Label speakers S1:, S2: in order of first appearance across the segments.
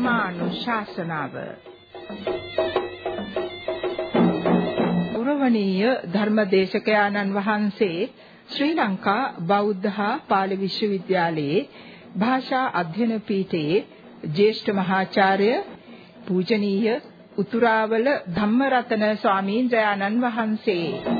S1: ධම්මානුශාසනාව ගෞරවනීය ධර්මදේශකයාණන් වහන්සේ ශ්‍රී ලංකා බෞද්ධ හා පාලි විශ්වවිද්‍යාලයේ භාෂා අධ්‍යයන පීඨයේ ජ්‍යෙෂ්ඨ මහාචාර්ය පූජනීය උතුරාවල ධම්මරතන ස්වාමීන් වහන්සේ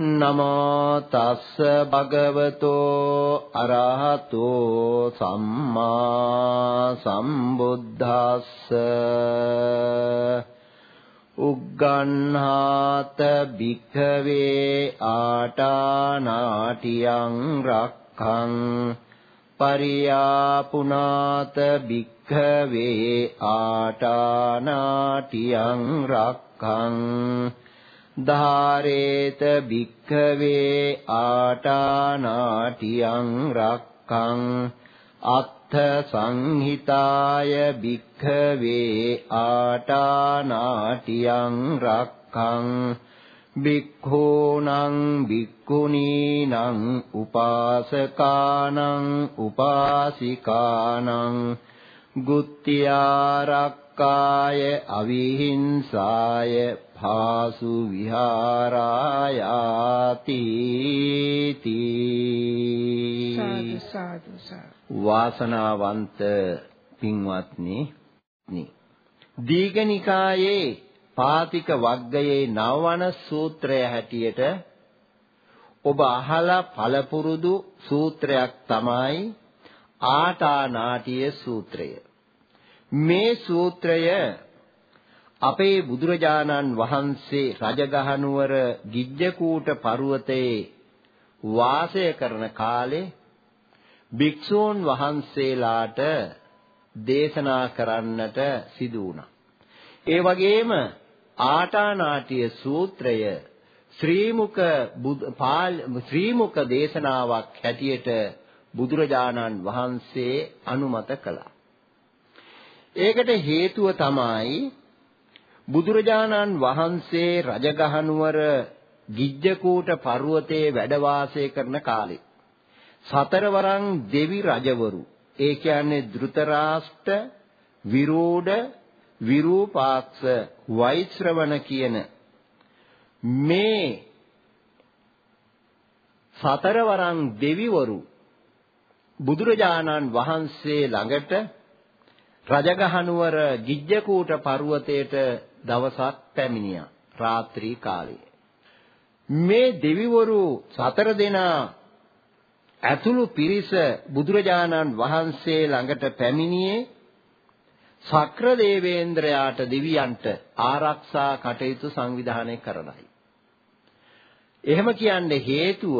S2: නමෝ තස්ස භගවතෝ අරහතෝ සම්මා සම්බුද්දස්ස උග්ගණ්හාත භික්ඛවේ ආටානාටියං රක්ඛං පරියාපුනාත භික්ඛවේ ආටානාටියං රක්ඛං ධාරේත භික්ඛවේ ආටානාටියං රක්ඛං අත්ථ සංහිතාය භික්ඛවේ ආටානාටියං රක්ඛං භික්ඛූනං භික්ඛුනීනං උපාසකානං උපාසිකානං ගුත්තිආරක්කාය අවිහිංසාය භාසු විහාරායාති
S1: සාදු
S2: වාසනාවන්ත පින්වත්නි දීඝනිකායේ පාතික වග්ගයේ නවවන සූත්‍රය හැටියට ඔබ අහලා පළපුරුදු සූත්‍රයක් තමයි ආටානාටිය සූත්‍රය මේ සූත්‍රය අපේ බුදුරජාණන් වහන්සේ රජගහනුවර ගිජ්ජකූට පර්වතයේ වාසය කරන කාලේ භික්ෂූන් වහන්සේලාට දේශනා කරන්නට සිදු වුණා. ඒ වගේම ආටානාටිය සූත්‍රය ශ්‍රීමුක ශ්‍රීමුක දේශනාවක් හැටියට බුදුරජාණන් වහන්සේ අනුමත කළා. ඒකට හේතුව තමයි බුදුරජාණන් වහන්සේ රජගහනුවර ගිජ්ජකූට පර්වතයේ වැඩ වාසය කරන කාලේ සතරවරන් දෙවි රජවරු ඒ කියන්නේ ධෘතරාෂ්ට්‍ර විරෝධ විරූපාක්ෂ වෛශ්‍රවණ කියන මේ සතරවරන් දෙවිවරු බුදුරජාණන් වහන්සේ ළඟට රජගහනුවර ගිජ්ජකූට පර්වතයට දවසක් පැමිණියා රාත්‍රී කාලයේ. මේ දෙවිවරු සතර දෙනා ඇතුළු පිරිස බුදුරජාණන් වහන්සේ ළඟට පැමිණියේ සක්‍ර දේවේන්ද්‍රයාට දෙවියන්ට ආරක්ෂා කටයුතු සංවිධානය කරන්නයි. එහෙම කියන්නේ හේතුව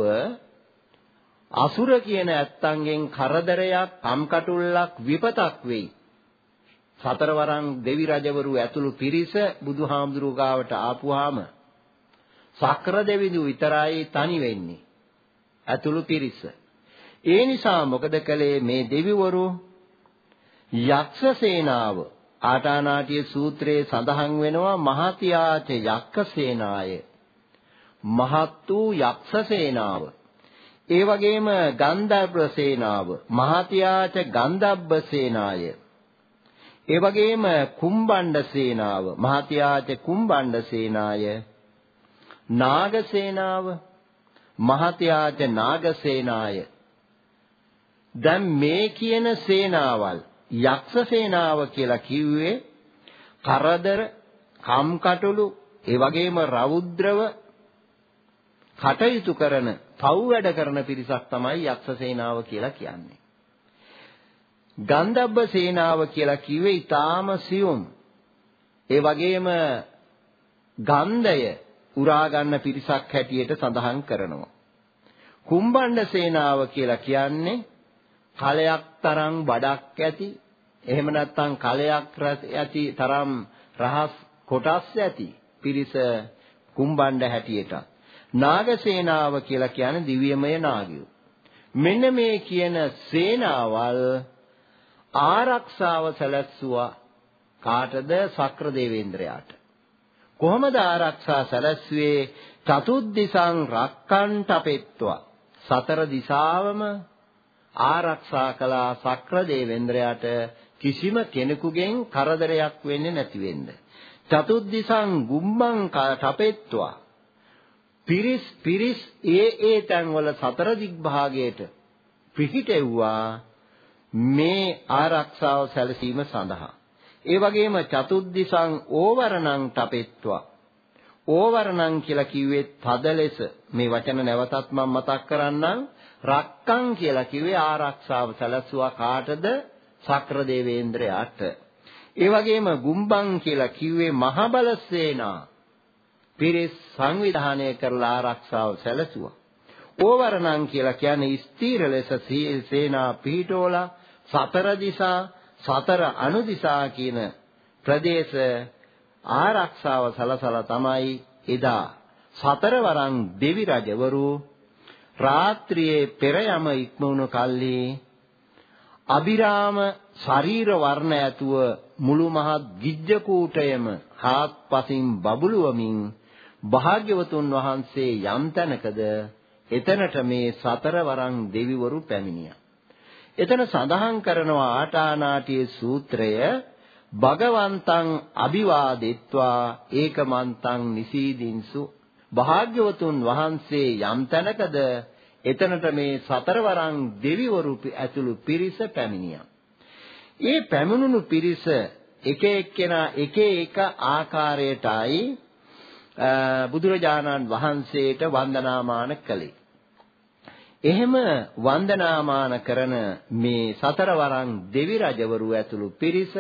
S2: අසුර කියන ඇත්තන්ගෙන් කරදරයක්, කම්කටොල්ලක්, විපතක් වෙයි. සතරවරන් දෙවි රජවරු ඇතුළු පිරිස බුදුහාමුදුරුවෝ ගාවට ආපුවාම සක්‍ර දෙවිඳු විතරයි තනි වෙන්නේ. ඇතුළු පිරිස. ඒ නිසා මොකද කළේ? මේ දෙවිවරු යක්ෂ සේනාව ආටානාටිය සූත්‍රයේ සඳහන් වෙනවා මහතියාච යක්ෂ සේනාය මහත් වූ යක්ෂ සේනාව ඒ වගේම ගන්ධබ්බ සේනාව. මහතියාච ගන්ධබ්බ සේනාය. ඒ වගේම කුම්බණ්ඩ සේනාව මහතියාච කුම්බණ්ඩ සේනාය නාග සේනාව මහතියාච නාග සේනාය දැන් මේ කියන සේනාවල් යක්ෂ සේනාව කියලා කිව්වේ කරදර කම්කටොළු ඒ වගේම රෞද්‍රව කටයුතු කරන පව් වැඩ කරන පිරිසක් තමයි යක්ෂ සේනාව කියලා කියන්නේ. ගන්ධබ්බ සේනාව කියලා කිව්වේ ඊටාම සියුම්. ඒ වගේම ගන්ධය උරා ගන්න පිරිසක් හැටියට සඳහන් කරනවා. කුම්බණ්ඩ සේනාව කියලා කියන්නේ කලයක් තරම් බඩක් ඇති එහෙම නැත්නම් කලයක් ඇති තරම් රහස් කොටස් ඇති පිරිස කුම්බණ්ඩ හැටියට. නාගසේනාව කියලා කියන්නේ දිව්‍යමය නාගයෝ. මෙන්න මේ කියන සේනාවල් ආරක්ෂාව සැලැස්සුවා කාටද? සක්‍ර දේවේන්ද්‍රයාට. කොහොමද ආරක්ෂා සැලැස්සුවේ චතුද්දිසං රක්කන්ටපෙත්වා සතර දිසාවම ආරක්ෂා කළා සක්‍ර දේවේන්ද්‍රයාට කිසිම කෙනෙකුගෙන් කරදරයක් වෙන්නේ නැති වෙන්න. චතුද්දිසං ගුම්බං කපෙත්වා පිරිස් පිරිස් ඒ ඒ තැන්වල සතර දිග්භාගයට පිහිටෙව්වා. මේ ආරක්ෂාව සැලසීම සඳහා. ඒ වගේම චතුද්දිසං ඕවරණං තපෙත්වා. ඕවරණං කියලා කිව්වේ තද ලෙස. මේ වචන නැවතත් මම මතක් කරන්නම්. රක්කං කියලා කිව්වේ ආරක්ෂාව සැලසුවා කාටද? සක්‍ර දේවේන්ද්‍රයාට ඒ වගේම ගුම්බං කියලා කිව්වේ මහබල සේනා පිරිස් සංවිධානය කරලා ආරක්ෂාව සැලසුවා. ඕවරණං කියලා කියන්නේ ස්ථීර ලෙස සේනා පිහිටෝලා සතර දිසා සතර අනුදිසා කියන ප්‍රදේශ ආරක්ෂාව සලසලා තමයි එදා සතරවරන් දෙවි රජවරු රාත්‍රියේ පෙර යම ඉක්මවුණු කල්හි අබිරාම ශරීර වර්ණ ඇතුව මුළු මහත් ගිජ්ජ කූටයම හාත්පසින් බබළුවමින් භාග්‍යවතුන් වහන්සේ යම් තැනකද එතනට මේ සතරවරන් දෙවිවරු පැමිණියා. එතන සඳහන් කරනවා ආටානාටියේ සූත්‍රය භගවන්තං අභිවාදෙත්වා ඒකමන්තං නිසීදින්සු භාග්‍යවතුන් වහන්සේ යම් තැනකද එතනට මේ සතරවරන් දෙවිවරු ඇතුළු පිරිස පැමිණියා. ඒ පැමිණුණු පිරිස එක එක්කෙනා එක එක ආකාරයටයි බුදුරජාණන් වහන්සේට වන්දනාමාන කළේ. එහෙම වන්දනාමාන කරන මේ සතරවරන් දෙවි රජවරු ඇතුළු පිරිස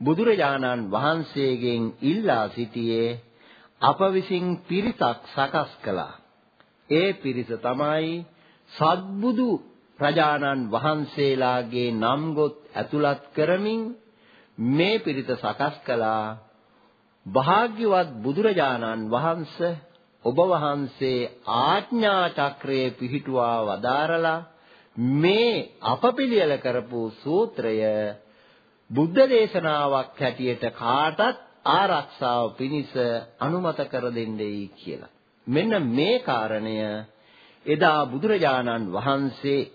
S2: බුදුරජාණන් වහන්සේගෙන් ඉල්ලා සිටියේ අප විසින් පිරිසක් සකස් කළා. ඒ පිරිස තමයි සත්බුදු රජාණන් වහන්සේලාගේ නම් ගොත් ඇතුළත් කරමින් මේ පිරිස සකස් කළා. භාග්‍යවත් බුදුරජාණන් වහන්සේ ඔබ වහන්සේ ආඥා චක්‍රයේ පිහිටුවා වදාරලා මේ අප පිළියෙල කරපු සූත්‍රය බුද්ධ දේශනාවක් හැටියට කාටත් ආරක්ෂාව පිණිස අනුමත කර දෙන්නේයි කියලා. මෙන්න මේ කාරණය එදා බුදුරජාණන් වහන්සේ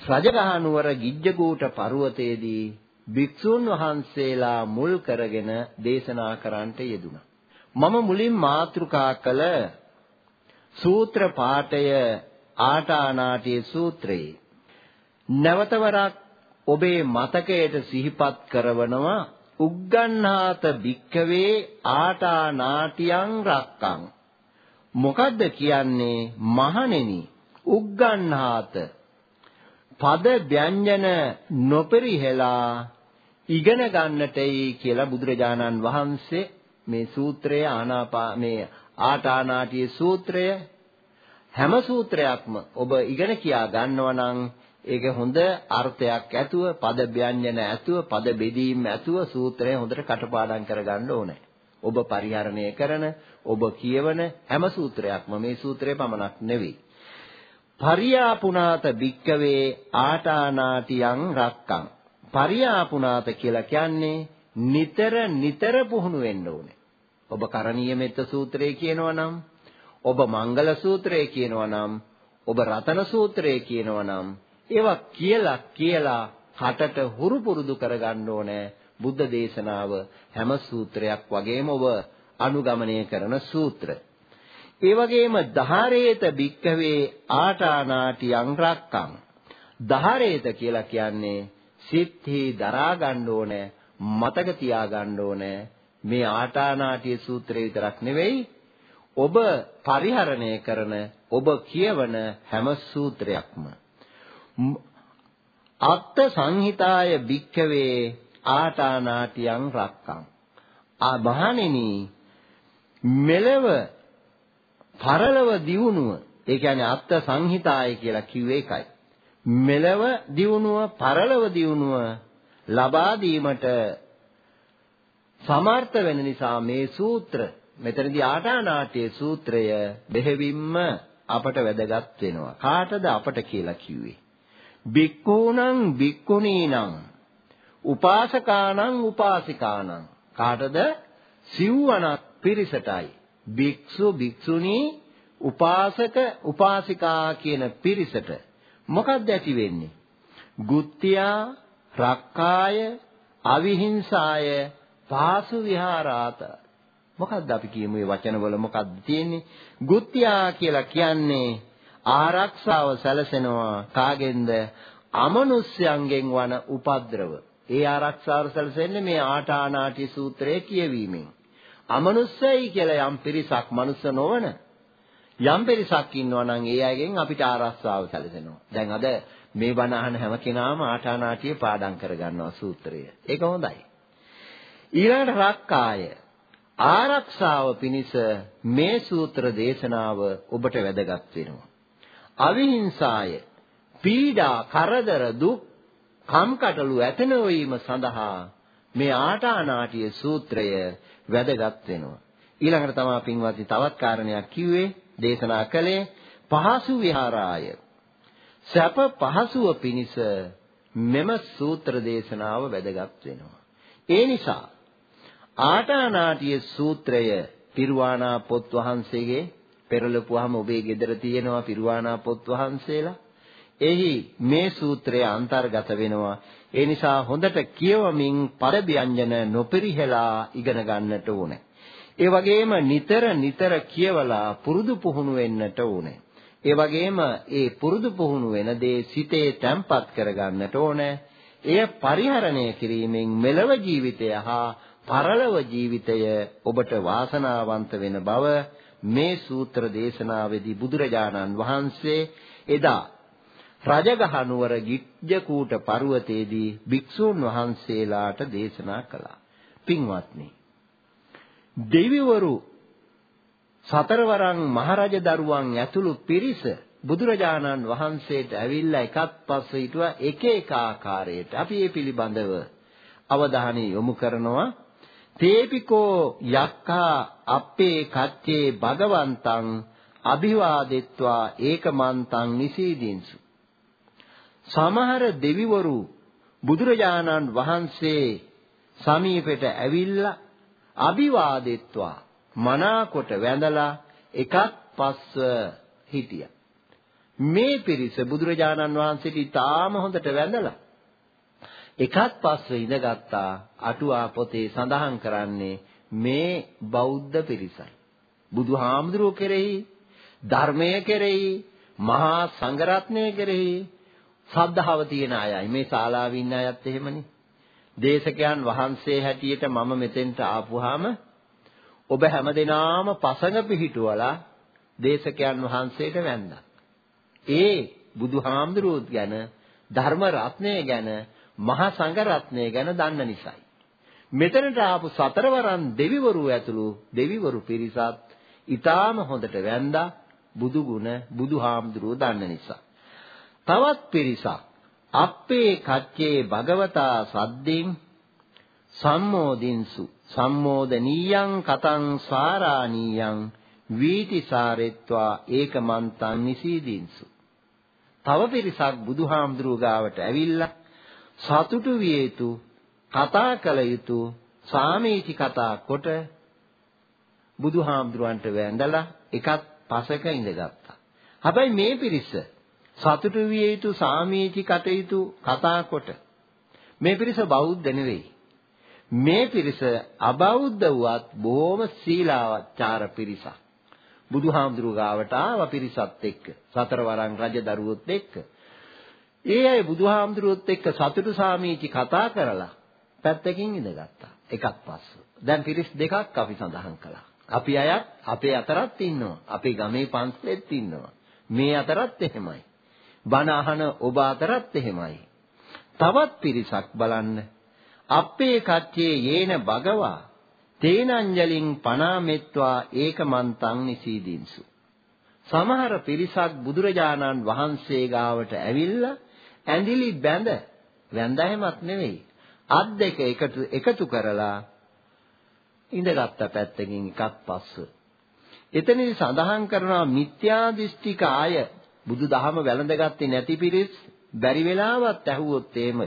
S2: රජගහ නුවර ගිජ්ජකූට පර්වතයේදී භික්ෂුන් වහන්සේලා මුල් කරගෙන දේශනා කරන්නට යෙදුණා. මම මුලින් මාතෘකා කළ සූත්‍ර පාඨය ආටානාටිය සූත්‍රයේ. නැවතවරක් ඔබේ මතකයට සිහිපත් කරවනවා උග්ගන්හාත භික්කවේ ආටා නාටියං රක්කං. මොකද්ද කියන්නේ මහණෙනි? උග්ගන්හාත පද ව්‍යංජන නොපරිහෙලා ඉගෙන ගන්නටයි කියලා බුදුරජාණන් වහන්සේ මේ සූත්‍රය ආනාපා මේ ආටානාටිය සූත්‍රය හැම සූත්‍රයක්ම ඔබ ඉගෙන කියා ගන්නවා නම් ඒක හොඳ අර්ථයක් ඇතුව පද ව්‍යංජන ඇතුව පද බෙදීම් ඇතුව සූත්‍රය හොඳට කටපාඩම් කරගන්න ඕනේ. ඔබ පරිහරණය කරන ඔබ කියවන හැම සූත්‍රයක්ම මේ සූත්‍රය පමණක් නෙවෙයි. පරියාපුනාත භික්කවේ ආටානාටියං රක්කං. පරියාපුනාත කියලා කියන්නේ නිතර නිතර පුහුණු වෙන්න ඕනේ. ඔබ කරණීය මෙත්ත සූත්‍රය කියනවා නම් ඔබ මංගල සූත්‍රය කියනවා නම් ඔබ රතන සූත්‍රය කියනවා නම් ඒවා කියලා කියලා කටට හුරු පුරුදු කරගන්න ඕනේ බුද්ධ දේශනාව හැම සූත්‍රයක් වගේම ඔබ අනුගමනය කරන සූත්‍ර. ඒ වගේම ධාරේත භික්කවේ ආටානාටි අංග්‍රක්කම්. ධාරේත කියලා කියන්නේ සිත්හි දරා ගන්න ඕනේ මතක තියා ගන්න ඕනේ මේ ආටානාටිය සූත්‍රය විතරක් නෙවෙයි ඔබ පරිහරණය කරන ඔබ කියවන හැම සූත්‍රයක්ම. අත්ත සංහිතාය භික්ඛවේ ආටානාටියං රක්කං ආ මහණෙනි මෙලව පරලව දියුණුව ඒ කියන්නේ අත්ත සංහිතාය කියලා කිව්වේ ඒකයි. මෙලව දියුණුව පරලව දියුණුව ලබා දීමට සමර්ථ වෙන නිසා මේ සූත්‍ර මෙතනදී ආටානාට්‍ය සූත්‍රය බෙහෙවින්ම අපට වැදගත් වෙනවා. කාටද අපට කියලා කිව්වේ? බික්කූණං බික්කුණීනං උපාසකානං උපාසිකානං කාටද සිව්වනක් පිරිසටයි භික්ෂු භික්ෂුණී උපාසක උපාසිකා කියන පිරිසට මොකක්ද ඇති වෙන්නේ? ගුත්තියා රක්කාය අවිහිංසාය පාසු විහාරාත මොකක්ද අපි කියමු මේ වචනවල මොකක්ද තියෙන්නේ? ගුත්තියා කියලා කියන්නේ ආරක්ෂාව සැලසෙනවා කාගෙන්ද? අමනුෂ්‍යයන්ගෙන් වන උපද්‍රව. ඒ ආරක්ෂාව සැලසෙන්නේ මේ ආටානාටි සූත්‍රයේ කියවීමෙන්. අමනුෂ්‍යයි කියලා යම් පිරිසක් මනුස්ස නොවන යම් පිරිසක් ඉන්නවා නම් ඒ අයගෙන් අපිට ආරක්ෂාව සැලසෙනවා. දැන් අද මේ බණ අහන හැම කෙනාම ආටානාටිය පාඩම් කරගන්නවා සූත්‍රය. ඒක හොඳයි. ඊළඟට රක්කාය ආරක්ෂාව පිණිස මේ සූත්‍ර දේශනාව ඔබට වැදගත් වෙනවා. අවිහිංසාය පීඩා කරදර දුක් කම්කටොළු ඇත නොවීම සඳහා මේ ආටානාටිය සූත්‍රය වැදගත් වෙනවා. ඊළඟට තමයි පින්වත්නි තවත් කාරණයක් කිව්වේ දේශනා කළේ පහසු විහාරාය. සැප පහසුව පිණිස මෙම සූත්‍ර දේශනාව වැදගත් වෙනවා. ඒ නිසා ආටානාටිය සූත්‍රය පිරුවානා පොත් වහන්සේගේ පෙරලපුවාම ඔබේ ගෙදර තියෙනවා පිරුවානා පොත් වහන්සේලා. එහි මේ සූත්‍රය අන්තර්ගත වෙනවා. ඒ නිසා හොඳට කියවමින් පරව්‍යංජන නොපරිහෙලා ඉගෙන ගන්නට ඕනේ. ඒ වගේම නිතර නිතර කියවලා පුරුදු පුහුණු වෙන්නට ඕනේ. ඒ වගේම ඒ පුරුදු පුහුණු වෙන දේ සිතේ තැම්පත් කරගන්නට ඕනේ. එය පරිහරණය කිරීමෙන් මෙලව ජීවිතය හා පරලොව ජීවිතය ඔබට වාසනාවන්ත වෙන බව මේ සූත්‍ර දේශනාවේදී බුදුරජාණන් වහන්සේ එදා රජගහ නුවර ගිජ්ජකූට පර්වතයේදී භික්ෂූන් වහන්සේලාට දේශනා කළා. පින්වත්නි දෙවිවරු සතරවරන් මහරජ දරුවන් ඇතුළු පිරිස බුදුරජාණන් වහන්සේට ඇවිල්ලා එකත් පස්ස හිටුවා එක එක ආකාරයට අපි මේ පිළිබඳව අවධානය යොමු කරනවා තේපිකෝ යක්ඛා අප්පේ කච්චේ භගවන්තං අභිවාදෙත්වා ඒකමන්තං නිසීදින්සු සමහර දෙවිවරු බුදුරජාණන් වහන්සේ සමීපෙට ඇවිල්ලා අභිවාදෙත්වා මනාකොට වැඳලා එකත් පස්ව හිටියා. මේ පිරිස බුදුරජාණන් වහන්සේට ඉතාම හොඳට වැඳලා එකත් පස්ව ඉඳගත්තා අටුවා පොතේ සඳහන් කරන්නේ මේ බෞද්ධ පිරිසයි. බුදුහාමුදුරුවෝ කෙරෙහි ධර්මය කෙරෙහි මහා සංඝරත්නය කෙරෙහි ශ්‍රද්ධාව තියෙන අයයි මේ ශාලාවේ ඉන්න අයත් එහෙමනේ. දේශකයන් වහන්සේ හැටියට මම මෙතෙන්ට ආපුවාම ඔබ හැමදෙනාම පසඟ පිහිටුවලා දේශකයන් වහන්සේට වැන්දා. ඒ බුදුහාමුදුරුවෝ ගැන ධර්ම රත්නය ගැන මහා සංඝ රත්නය ගැන දන්න නිසායි. මෙතනට ආපු සතරවරන් දෙවිවරු ඇතුළු දෙවිවරු පිරිසත් ඊටාම හොඳට වැන්දා බුදු ගුණ බුදුහාමුදුරුවෝ දන්න නිසා. තවත් පිරිසක් අප්පේ කච්චේ භගවතා සද්දෙන් සම්මෝදින්සු සම්මෝදනීයං කතං සාරාණීයං වීතිසාරෙත්වා ඒකමන්තං නිසීදින්සු තව පිරිසක් බුදුහාමුදුරුව ගාවට ඇවිල්ලා සතුටු විය යුතු කතා කළ යුතු සාමීචි කතා කොට බුදුහාමුදුරන්ට වැඳලා එකත් පසක ඉඳගත්තා. හැබැයි මේ පිරිස සතුටු විය යුතු සාමීචි කටයුතු කතා කොට මේ පිරිස බෞද්ධ නෙවෙයි. මේ පිරිස අබෞද්ධ වුවත් බොහොම සීලාවචාර පිරිසක්. බුදුහාමුදුරු ගාවට ආව පිරිසත් එක්ක සතරවරන් රජ දරුවොත් එක්ක. ඒ අය බුදුහාමුදුරුවොත් එක්ක සතුටු සාමීචි කතා කරලා පැත්තකින් ඉඳගත්තා. එකක් පස්ස. දැන් පිරිස් දෙකක් අපි සඳහන් කළා. අපි අයත් අපේ අතරත් ඉන්නවා. අපේ ගමේ පන්සලෙත් ඉන්නවා. මේ අතරත් එහෙමයි. බණ අහන ඔබ අතරත් එහෙමයි. තවත් පිරිසක් බලන්න. අපේ කච්චේ යේන භගවා තේනංජලින් පනාමෙත්වා ඒකමන්තං නිසීදින්සු. සමහර පිරිසක් බුදුරජාණන් වහන්සේ ගාවට ඇවිල්ලා ඇඳිලි බැඳ වැඳ එහෙමත් නෙවෙයි. අත් දෙක එකතු එකතු කරලා ඉඳගත්ත පැත්තකින් එකක් පස්ස. එතනදී සඳහන් කරනවා මිත්‍යා දෘෂ්ටික අය බුදුදහම වැළඳගත්තේ නැති පිරිස් බැරි වෙලාවත් ඇහුවොත් එහෙම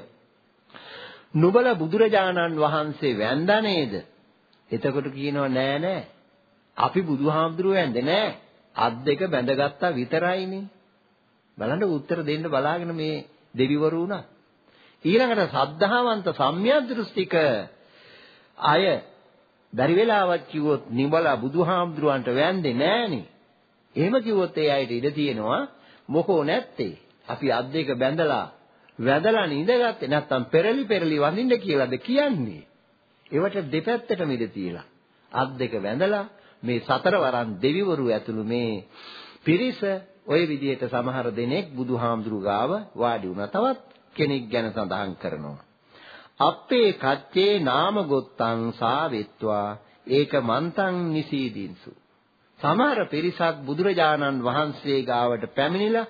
S2: නුඹල බුදුරජාණන් වහන්සේ වැඳා නේද? එතකොට කියනවා නෑ නෑ. අපි බුදුහාමුදුරුවෝ වැඳේ නෑ. අත් දෙක බැඳගත්තා විතරයිනේ. බලන්න උත්තර දෙන්න බලාගෙන මේ දෙවිවරු උනා. ඊළඟට සද්ධාවන්ත සම්‍යක් දෘෂ්ටික අය බැරි වෙලාවක් කිව්වොත් නිබලා බුදුහාමුදුරුවන්ට වැන්දේ නෑනේ. එහෙම කිව්වොත් ඒ අයට ඉඩ තියෙනවා මොකෝ නැත්තේ. අපි අත් දෙක බැඳලා වැදලා නිඳගත්තේ නැත්තම් පෙරලි පෙරලි වඳින්න කියලාද කියන්නේ. ඒවට දෙපැත්තටම ඉඩ තියලා අත් දෙක වැඳලා මේ සතර වරන් දෙවිවරු ඇතුළු මේ පිරිස ওই විදිහට සමහර දෙනෙක් බුදුහාමුදුරු ගාව වාඩි වුණා. තවත් කෙනෙක් ගැන සඳහන් කරනවා. අපේ කච්චේ නාම ගොත්තං සාවෙත්වා ඒක මන්තං නිසීදින්සු. සමහර පිරිසක් බුදුරජාණන් වහන්සේ ගාවට පැමිණිලා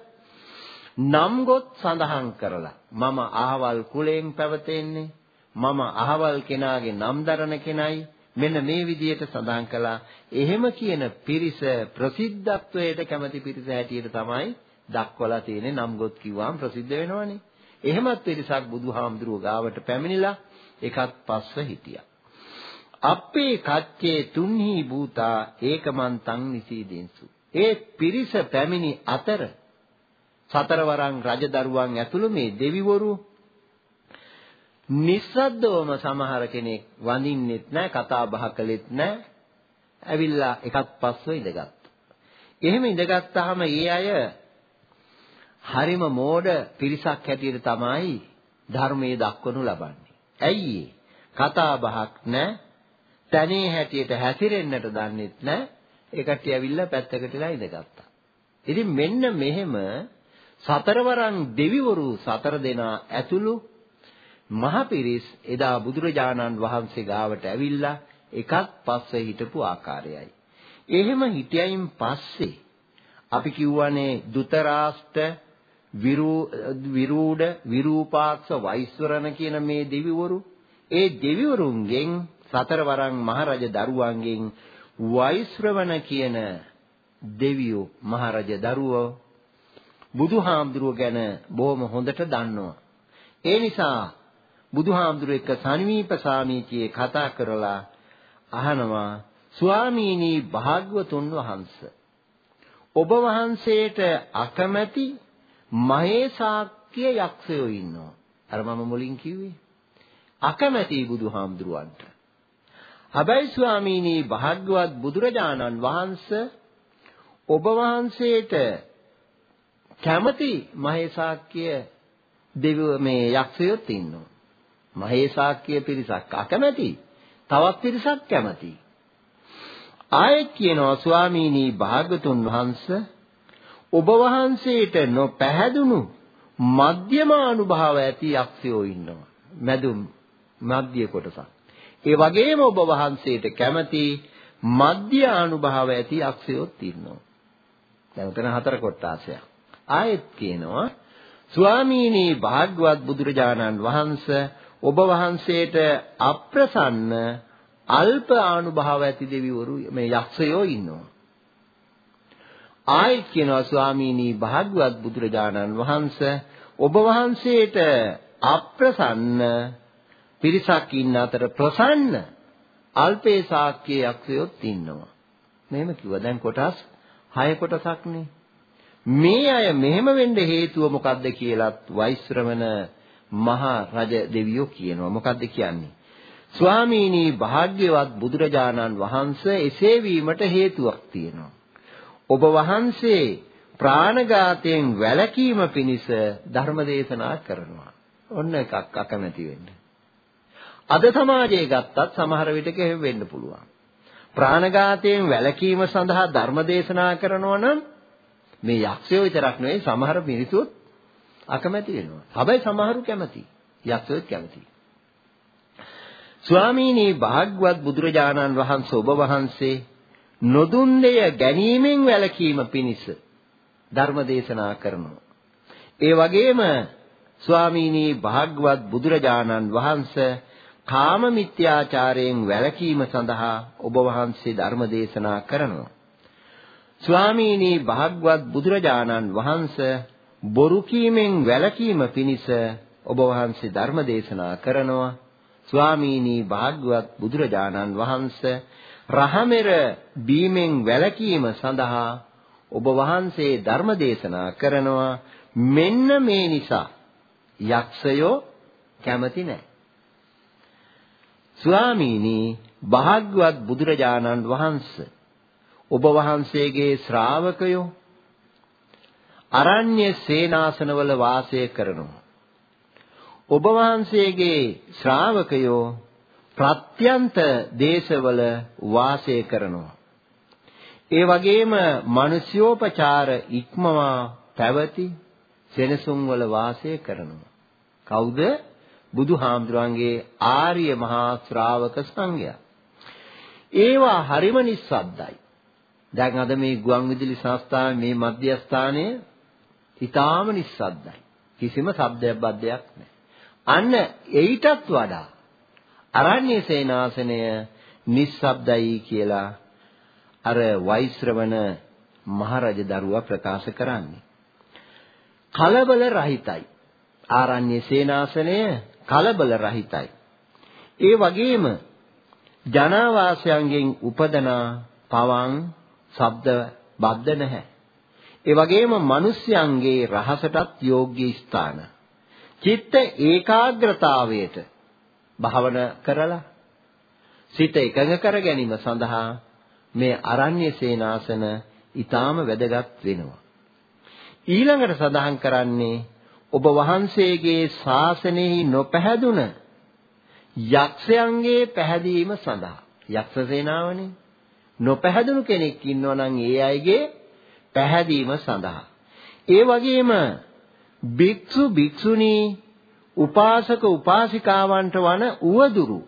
S2: නම් ගොත් සඳහන් කරලා මම අහවල් කුලයෙන් පැවතෙන්නේ මම අහවල් කෙනාගේ නම් දරන කෙනයි මෙන්න මේ විදිහට සඳහන් කළා එහෙම කියන පිරිස ප්‍රසිද්ධත්වයට කැමති පිරිස හැටියට තමයි දක්වලා තියෙන්නේ නම් ගොත් කිව්වම ප්‍රසිද්ධ වෙනවනේ එහෙමත් පිරිසක් බුදුහාමුදුරුව ගාවට පැමිණිලා එකත් පස්ව හිටියා. අපේ කච්චේ තුන්හි භූතා ඒකමන්තං නිසීදෙන්සු. ඒ පිරිස පැමිණි අතර සතරවරන් රජදරුවන් ඇතුළු මේ දෙවිවරු නිස්සද්දවම සමහර කෙනෙක් වඳින්නෙත් නැහැ කතා බහ කළෙත් නැහැ ඇවිල්ලා එකත් පස්ව ඉඳගත්තා. එහෙම ඉඳගත්තාම ඒ අය හරිම මෝඩ පිරිසක් හැටියට තමයි ධර්මයේ දක්වනු ලබන්නේ. ඇයි කතා බහක් නැහැ. තනේ හැටියට හැසිරෙන්නට දන්නෙත් නැහැ. ඒ කට්ටිය ඇවිල්ලා පැත්තකටලා ඉඳගත්තා. ඉතින් මෙන්න මෙහෙම සතරවරන් දෙවිවරු සතර දෙනා ඇතුළු මහ පිරිස් එදා බුදුරජාණන් වහන්සේ ගාවට ඇවිල්ලා එකක් පස්සේ හිටපු ආකාරයයි. එහෙම හිටියයින් පස්සේ අපි කියවනේ දුතරාෂ්ට විරූඩ විරූපාක්ෂ වෛශ්වරණ කියන මේ දෙවිවරු ඒ දෙවිවරුන්ගෙන් සතරවරන් මහරජ දරුවන්ගෙන් වෛශ්‍රවණ කියන දෙවියෝ මහරජ දරුවෝ බුදුහාමුදුරුව ගැන බොහොම හොඳට දන්නවා. ඒ නිසා බුදුහාමුදුරුව එක්ක සනිවීප සාමීචියේ කතා කරලා අහනවා ස්වාමීනි භාග්‍යවතුන් වහන්සේ ඔබ වහන්සේට අකමැති මහේසාක්‍ය යක්ෂයෝ ඉන්නවා. අර මම මුලින් කිව්වේ. අකමැති බුදුහාමුදුරුවන්ට. හැබැයි ස්වාමීනි භාග්‍යවත් බුදුරජාණන් වහන්සේ ඔබ වහන්සේට කැමති මහේසාක්‍ය දෙවියෝ මේ යක්ෂයොත් ඉන්නවා. මහේසාක්‍ය පිරිසක් අකමැති. තවත් පිරිසක් කැමති. ආයෙත් කියනවා ස්වාමීනි භාගතුන් වහන්සේ ඔබ වහන්සේට නොපැහැදුණු මධ්‍යම අනුභව ඇති යක්ෂයෝ ඉන්නවා. මැදුම් මධ්‍ය කොටසක්. ඒ වගේම ඔබ වහන්සේට කැමති මධ්‍ය අනුභව ඇති යක්ෂයෝත් ඉන්නවා. දැන් උතන හතර කොටාසයක්. ආයෙත් කියනවා ස්වාමීනි භාග්‍යවත් බුදුරජාණන් වහන්සේ ඔබ වහන්සේට අප්‍රසන්න අල්ප අනුභව ඇති දෙවිවරු මේ යක්ෂයෝ ඉන්නවා. ආයෙත් කියනවා ස්වාමීනි භාග්‍යවත් බුදුරජාණන් වහන්සේ ඔබ වහන්සේට අප්‍රසන්න පිරිසක් ඉන්න අතර ප්‍රසන්න අල්පේ ශාක්‍ය යක්ෂයොත් ඉන්නවා. මෙහෙම කිව්වා. දැන් කොටස් 6 කොටසක්නේ. මේ අය මෙහෙම වෙන්න හේතුව මොකද්ද කියලාත් වෛශ්‍රවණ මහා රජ දෙවියෝ කියනවා. මොකද්ද කියන්නේ? ස්වාමීනි භාග්‍යවත් බුදුරජාණන් වහන්සේ එසේ වීමට හේතුවක් තියෙනවා. ඔබ වහන්සේ ප්‍රාණඝාතයෙන් වැළකීම පිණිස ධර්ම දේශනා කරනවා. ඔන්න එකක් අකමැති වෙන්න. අද සමාජයේ ගත්තත් සමහර විටක එහෙම වෙන්න පුළුවන්. ප්‍රාණඝාතයෙන් වැළකීම සඳහා ධර්ම දේශනා කරනවා නම් මේ යක්ෂයෝ විතරක් නෙවෙයි සමහර මිනිසුත් අකමැති වෙනවා. හැබැයි සමහරු කැමති. යක්ෂයෝත් කැමති. ස්වාමීනි භාග්‍යවත් බුදුරජාණන් වහන්සේ ඔබ වහන්සේ නොදුන් දෙය ගැනීමෙන් වැළකීම පිණිස ධර්ම දේශනා කරනවා. ඒ වගේම ස්වාමීනි භාග්‍යවත් බුදුරජාණන් වහන්සේ කාම මිත්‍යාචාරයෙන් වැළකීම සඳහා ඔබ වහන්සේ ධර්ම දේශනා කරනවා. ස්වාමීනි භාග්වත් බුදුරජාණන් වහන්සේ බොරු කීමෙන් වැළකීම පිණිස ඔබ වහන්සේ ධර්ම දේශනා කරනවා. ස්වාමීනි භාග්වත් බුදුරජාණන් වහන්සේ රහමෙර බීමෙන් වැළකීම සඳහා ඔබ වහන්සේ ධර්ම දේශනා කරනවා මෙන්න මේ නිසා යක්ෂයෝ කැමති නැහැ ස්වාමීනි භාග්‍යවත් බුදුරජාණන් වහන්සේ ඔබ වහන්සේගේ ශ්‍රාවකයෝ අරණ්‍ය සේනාසනවල වාසය කරනවා ඔබ වහන්සේගේ ශ්‍රාවකයෝ ප්‍රත්‍යන්ත දේශවල වාසය කරනවා ඒ වගේම මිනිස්යෝපචාර ඉක්මවා පැවති සෙනසුන් වල වාසය කරනවා කවුද බුදුහාමුදුරන්ගේ ආර්ය මහා ශ්‍රාවක සංඝයා. ඒවා හරිම නිස්සද්දයි. දැන් අද මේ ගුවන් විදුලි සංස්ථාවේ මේ මධ්‍යස්ථානය ඊටාම නිස්සද්දයි. කිසිම ශබ්දයක් බද්දයක් නැහැ. අන්න එයිටත් වඩා අරණ්‍ය සේනාසනය නිස්සබ්දයි කියලා අර වෛශ්‍රවණ මහරජ දරුවා ප්‍රකාශ කරන්නේ. කලබල රහිතයි. ආරණ්‍ය සේනාසනය කලබල රහිතයි. ඒ වගේම ජනාවාසයන්ගෙන් උපදනා පවන් ශබ්ද බද්ද නැහැ. ඒ වගේම මිනිස්යන්ගේ රහසටත් යෝග්‍ය ස්ථාන. චිත්ත ඒකාග්‍රතාවයට භාවන කරලා සිත එකඟ කර ගැනීම සඳහා මේ අරණ්‍ය සේනාසන ඊටාම වැදගත් වෙනවා. ඊළඟට සඳහන් කරන්නේ ඔබ වහන්සේගේ ශාසනයෙහි නොපැහැදුන යක්ෂයන්ගේ පැහැදීම සඳහා යක්ෂ සේනාවනේ නොපැහැදුණු කෙනෙක් ඉන්නවා නම් ඒ අයගේ පැහැදීම සඳහා ඒ වගේම භික්ෂු භික්ෂුණී උපාසක උපාසිකාවන්ට වන උවදුරු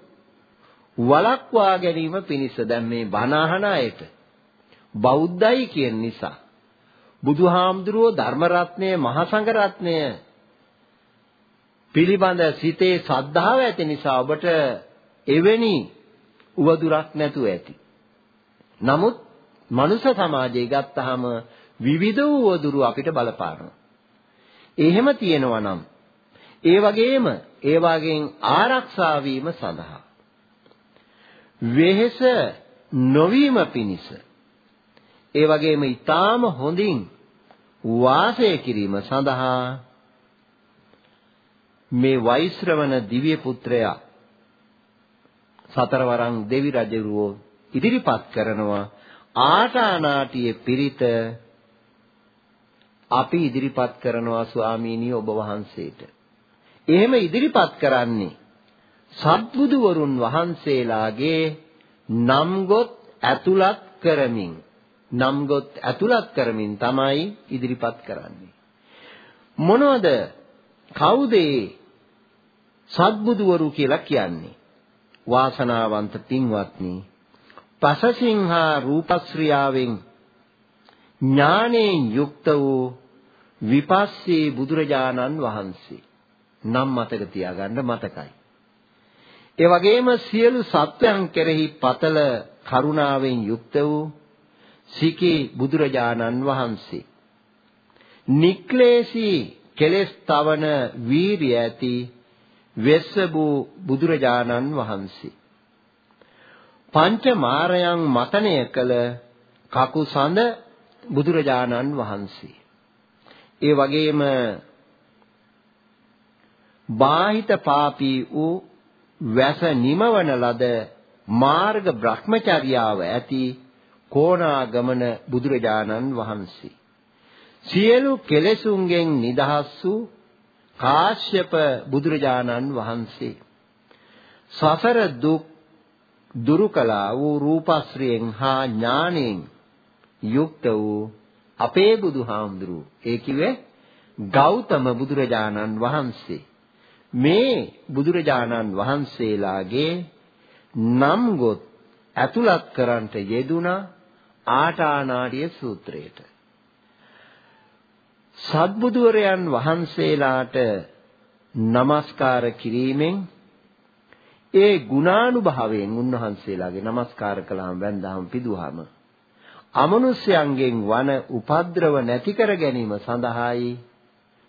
S2: වලක්වා ගැනීම පිණිස දැන් මේ බණ අහන අයට බෞද්ධයි කියන නිසා බුදුහාමුදුරුවෝ ධර්ම රත්නය මහා සංඝ රත්නය පිළිබඳ සිතේ සද්ධාව ඇති නිසා ඔබට එවැනි උවදුරක් නැතුව ඇති. නමුත් මනුෂ්‍ය සමාජයේ ගත්තාම විවිධ උවදුරු අපිට බලපානවා. එහෙම තියෙනවා නම් ඒ වගේම ඒ වගේන් ආරක්ෂා වීම සඳහා වෙහෙස නොවීම පිණිස ඒ වගේම ඊටාම හොඳින් වාසය කිරීම සඳහා මේ වෛශ්‍රවණ දිව්‍ය පුත්‍රයා සතරවරන් දෙවි රජුරෝ ඉදිරිපත් කරනවා ආටානාටියේ පිරිත අපි ඉදිරිපත් කරනවා ස්වාමීනි ඔබ වහන්සේට. එහෙම ඉදිරිපත් කරන්නේ සත්බුදුවරුන් වහන්සේලාගේ නම්ගොත් ඇතුළත් කරමින් නම්ගොත් ඇතුළත් කරමින් තමයි ඉදිරිපත් කරන්නේ. මොනවද කවුද සත්බුදුවරු කියලා කියන්නේ. වාසනාවන්ත පින්වත්නි. පසසින්හා රූපශ්‍රියාවෙන් ඥාණයෙන් යුක්ත වූ විපස්සී බුදුරජාණන් වහන්සේ නම් මතක තියාගන්න මතකයි. ඒ වගේම සියලු සත්වයන් කෙරෙහි පතල කරුණාවෙන් යුක්ත වූ සිකී බුදුරජාණන් වහන්සේ. නික්ලේශී කෙලස් තවන වීරිය ඇති වෙස්සබූ බුදුරජාණන් වහන්සේ පංච මාරයන් මතනය කළ කකුසඳ බුදුරජාණන් වහන්සේ. ඒ වගේම බාහිත පාපී වූ වැස නිමවන ලද මාර්ග බ්‍රහ්මචර්යාව ඇති කොණාගමන බුදුරජාණන් වහන්සේ. සියලු කෙලෙසුන්ගෙන් නිදහස් වූ කාශ්‍යප බුදුරජාණන් වහන්සේ. සසර දුක් දුරු කළා වූ රූපශ්‍රියෙන් හා ඥාණයෙන් යුක්ත වූ අපේ බුදුහාමුදුරු ඒ කිව්වේ ගෞතම බුදුරජාණන් වහන්සේ. මේ බුදුරජාණන් වහන්සේලාගේ නම් ගොත් ඇතුළත් කරන්ට යෙදුනා ආටානාඩිය සූත්‍රයට. සත්බුදුවරයන් වහන්සේලාට নমස්කාර කිරීමෙන් ඒ ගුණානුභාවයෙන් උන්වහන්සේලාගේ নমස්කාර කළාම වැන්දාම පිදුවාම අමනුෂ්‍යයන්ගෙන් වන උපද්‍රව නැති කර ගැනීම සඳහායි